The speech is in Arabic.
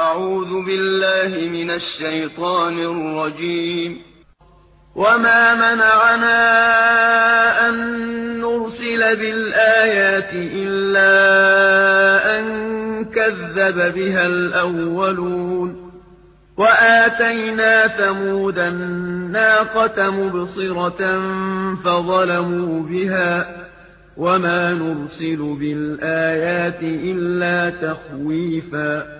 أعوذ بالله من الشيطان الرجيم. وما منعنا أن نرسل بالآيات إلا أن كذب بها الأولون. وآتينا ثمود الناقة مبصرة فظلموا بها. وما نرسل بالآيات إلا تخويفا.